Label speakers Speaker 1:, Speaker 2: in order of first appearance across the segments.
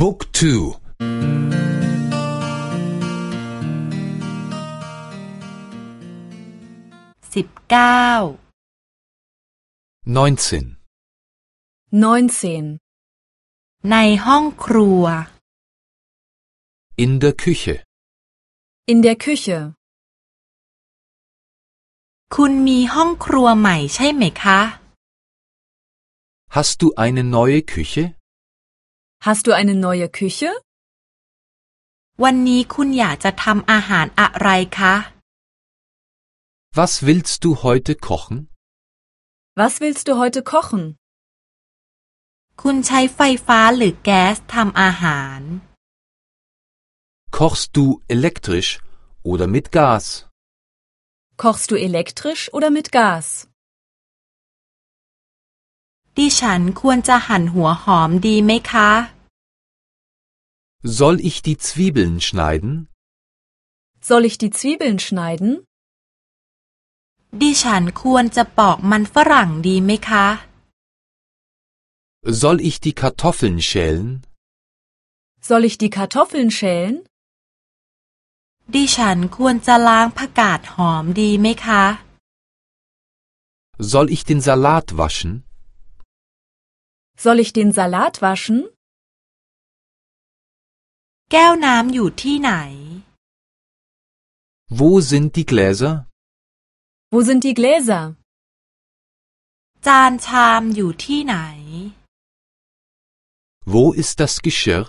Speaker 1: บุ๊กทู
Speaker 2: สิบเก้า
Speaker 1: neunzehn
Speaker 3: 19.
Speaker 2: ในห้องครัว
Speaker 1: in der Küche
Speaker 3: In der Küche.
Speaker 2: คุณมีห้องครัวใหม่ใช่ไหมคะ
Speaker 1: Hast du eine neue Küche?
Speaker 3: Hast du eine neue Küche?
Speaker 2: วันนี้คุณอยากจะทำอาหารอะไรคะ
Speaker 1: Was willst du heute kochen?
Speaker 3: Was willst du heute kochen?
Speaker 2: คุณใช้ไฟฟ้าหรือแก๊สทำอาหาร
Speaker 1: Kochst du elektrisch oder mit Gas?
Speaker 3: Kochst du elektrisch oder mit Gas?
Speaker 2: ดิฉันควรจะหั่นหัวหอมดีไหมคะ
Speaker 1: Soll ich die Zwiebeln schneiden?
Speaker 3: Soll ich die Zwiebeln schneiden?
Speaker 2: ดิฉันควรจะปอกมันฝรั่งดีไหมคะ
Speaker 1: Soll ich die Kartoffeln schälen?
Speaker 3: Soll ich die Kartoffeln schälen?
Speaker 2: ดิฉันควรจะล้างผักกาดหอมดีไหมคะ
Speaker 1: Soll ich den Salat waschen?
Speaker 3: Soll ich den Salat waschen?
Speaker 2: แก้วน้ำอยู่ที่ไหน
Speaker 1: Wo sind die Gläser?
Speaker 3: Wo sind die Gläser?
Speaker 2: จานชามอยู่ที่ไหน
Speaker 1: Wo ist das Geschirr?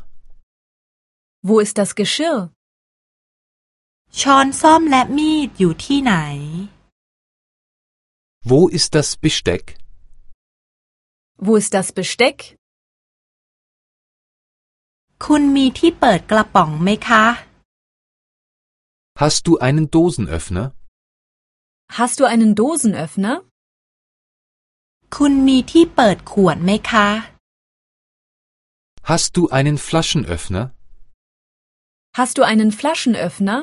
Speaker 3: Wo ist das Geschirr?
Speaker 2: ช้อนส้อมและมีดอยู่ที่ไหน
Speaker 1: Wo ist das Besteck?
Speaker 3: Wo ist das Besteck?
Speaker 2: คุณมีที่เปิดกระป๋องไหมคะ
Speaker 1: Hast du einen Dosenöffner?
Speaker 3: Hast du einen Dosenöffner?
Speaker 2: คุณมีที่เปิดขวดไหมคะ
Speaker 1: Hast du einen Flaschenöffner?
Speaker 3: Hast du einen Flaschenöffner?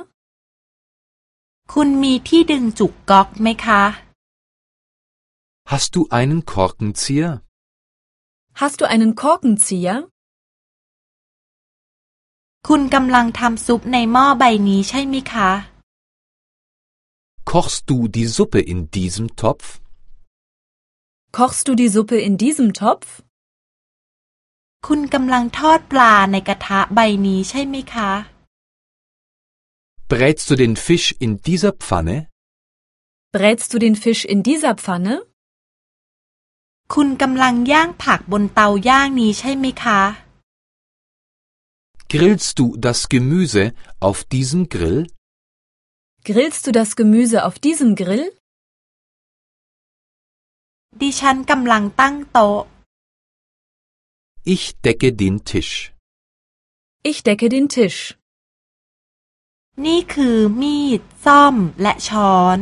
Speaker 2: คุณมีที่ดึงจุกก๊อกไหมคะ
Speaker 1: Hast du einen Korkenzieher?
Speaker 3: Hast du einen Korkenzieher?
Speaker 2: คุณกำลังทำซุปในหม้อใบนี้ใช่ไหมคะ
Speaker 1: Kochst du die Suppe in diesem Topf?
Speaker 3: Kochst du die Suppe in diesem Topf?
Speaker 2: คุณกำลังทอดปลาในกระทะใบนี้ใช่ไหมคะ
Speaker 1: Brätst du den Fisch in dieser Pfanne?
Speaker 3: Brätst du den Fisch in dieser Pfanne?
Speaker 2: คุณกำลังย่างผักบนเตาย่างนี้ใช่ไหมคะ
Speaker 1: Grillst du das Gemüse auf diesem Grill?
Speaker 3: Grillst du das Gemüse auf diesem Grill?
Speaker 2: ดิฉันกำลังตั้งโต๊ะ
Speaker 1: Ich decke den Tisch.
Speaker 3: Ich decke den Tisch.
Speaker 2: นี่คือมีด ซ่อม และช้อน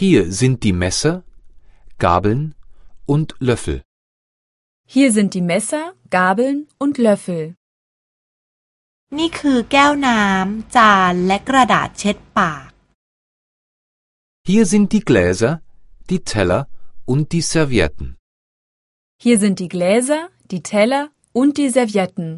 Speaker 1: Hier sind die Messer, Gabeln und Löffel.
Speaker 3: Hier sind die Messer, Gabeln und Löffel.
Speaker 2: นี่คือแก้วน้ำ จาน และกระดาษเช็ดปาก
Speaker 1: Hier sind die Gläser, die Teller und die Servietten.
Speaker 3: Hier sind die Gläser, die Teller und die Servietten.